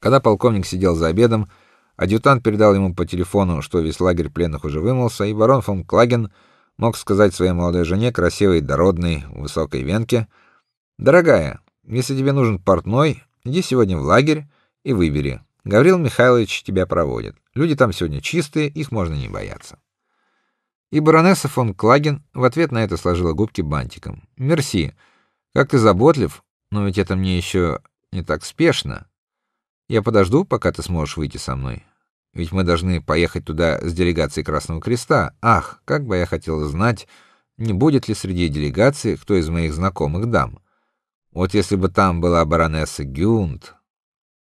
Когда полковник сидел за обедом, адъютант передал ему по телефону, что весь лагерь пленных уже вымылся, и барон фон Клаген мог сказать своей молодой жене, красивой, дородной, высокой венке: "Дорогая, если тебе нужен портной, иди сегодня в лагерь и выбери. Гаврил Михайлович тебя проводит. Люди там сегодня чистые, их можно не бояться". И баронесса фон Клаген в ответ на это сложила губки бантиком. "Мерси. Как ты заботлив, но ведь это мне еще не так спешно. Я подожду, пока ты сможешь выйти со мной. Ведь мы должны поехать туда с делегацией Красного Креста. Ах, как бы я хотел знать, не будет ли среди делегации кто из моих знакомых дам. Вот если бы там была баронесса Гюнд.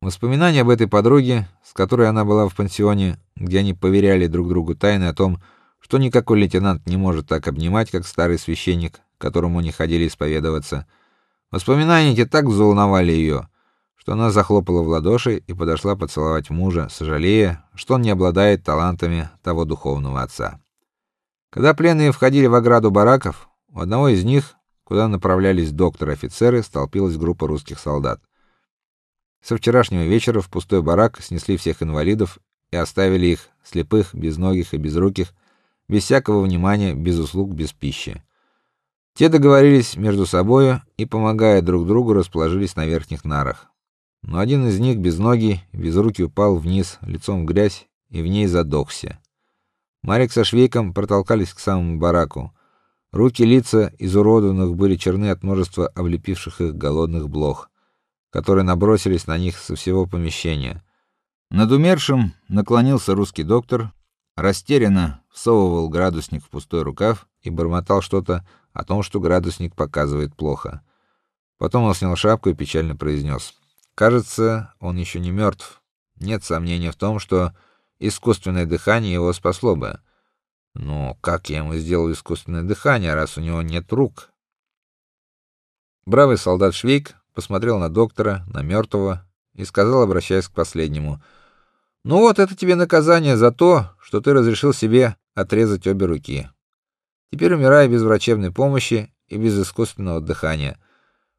Воспоминания об этой подруге, с которой она была в пансионе, где они поверяли друг другу тайны о том, что никакой лейтенант не может так обнимать, как старый священник, которому они ходили исповедоваться. Воспоминания эти так взволновали ее, что она захлопала в ладоши и подошла поцеловать мужа, сожалея, что он не обладает талантами того духовного отца. Когда пленные входили в ограду бараков, у одного из них, куда направлялись доктор и офицеры, столпилась группа русских солдат. Со вчерашнего вечера в пустой барак снесли всех инвалидов и оставили их слепых, безногих и безруких, без всякого внимания, без услуг, без пищи. Те договорились между собою и, помогая друг другу, расположились на верхних нарах но один из них без ноги, без руки упал вниз, лицом в грязь и в ней задохся. Марик со Швейком протолкались к самому бараку. Руки, лица изуродованных были черны от множества облепивших их голодных блох, которые набросились на них со всего помещения. Над умершим наклонился русский доктор, растерянно всовывал градусник в пустой рукав и бормотал что-то о том, что градусник показывает плохо. Потом он снял шапку и печально произнес: Кажется, он еще не мертв. Нет сомнения в том, что искусственное дыхание его спасло бы. Но как я ему сделал искусственное дыхание, раз у него нет рук? Бравый солдат Швейк посмотрел на доктора, на мертвого и сказал, обращаясь к последнему: "Ну вот это тебе наказание за то, что ты разрешил себе отрезать обе руки. Теперь умирай без врачебной помощи и без искусственного дыхания.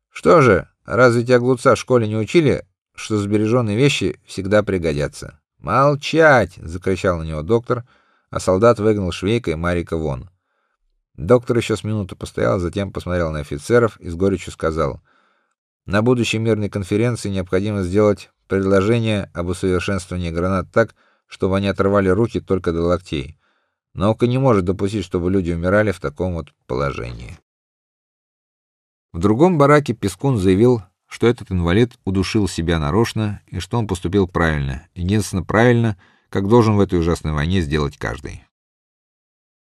Что же, Разве тебя глупца в школе не учили, что сбереженные вещи всегда пригодятся? Молчать, закричал на него доктор, а солдат выгнал Швейка и Марика вон. Доктор еще с минуту постоял, затем посмотрел на офицеров и с горечью сказал: "На будущей мирной конференции необходимо сделать предложение об усовершенствовании гранат так, чтобы они отрывали руки только до локтей. Наука не может допустить, чтобы люди умирали в таком вот положении". В другом бараке Пескун заявил, что этот инвалид удушил себя нарочно и что он поступил правильно, единственно правильно, как должен в этой ужасной войне сделать каждый.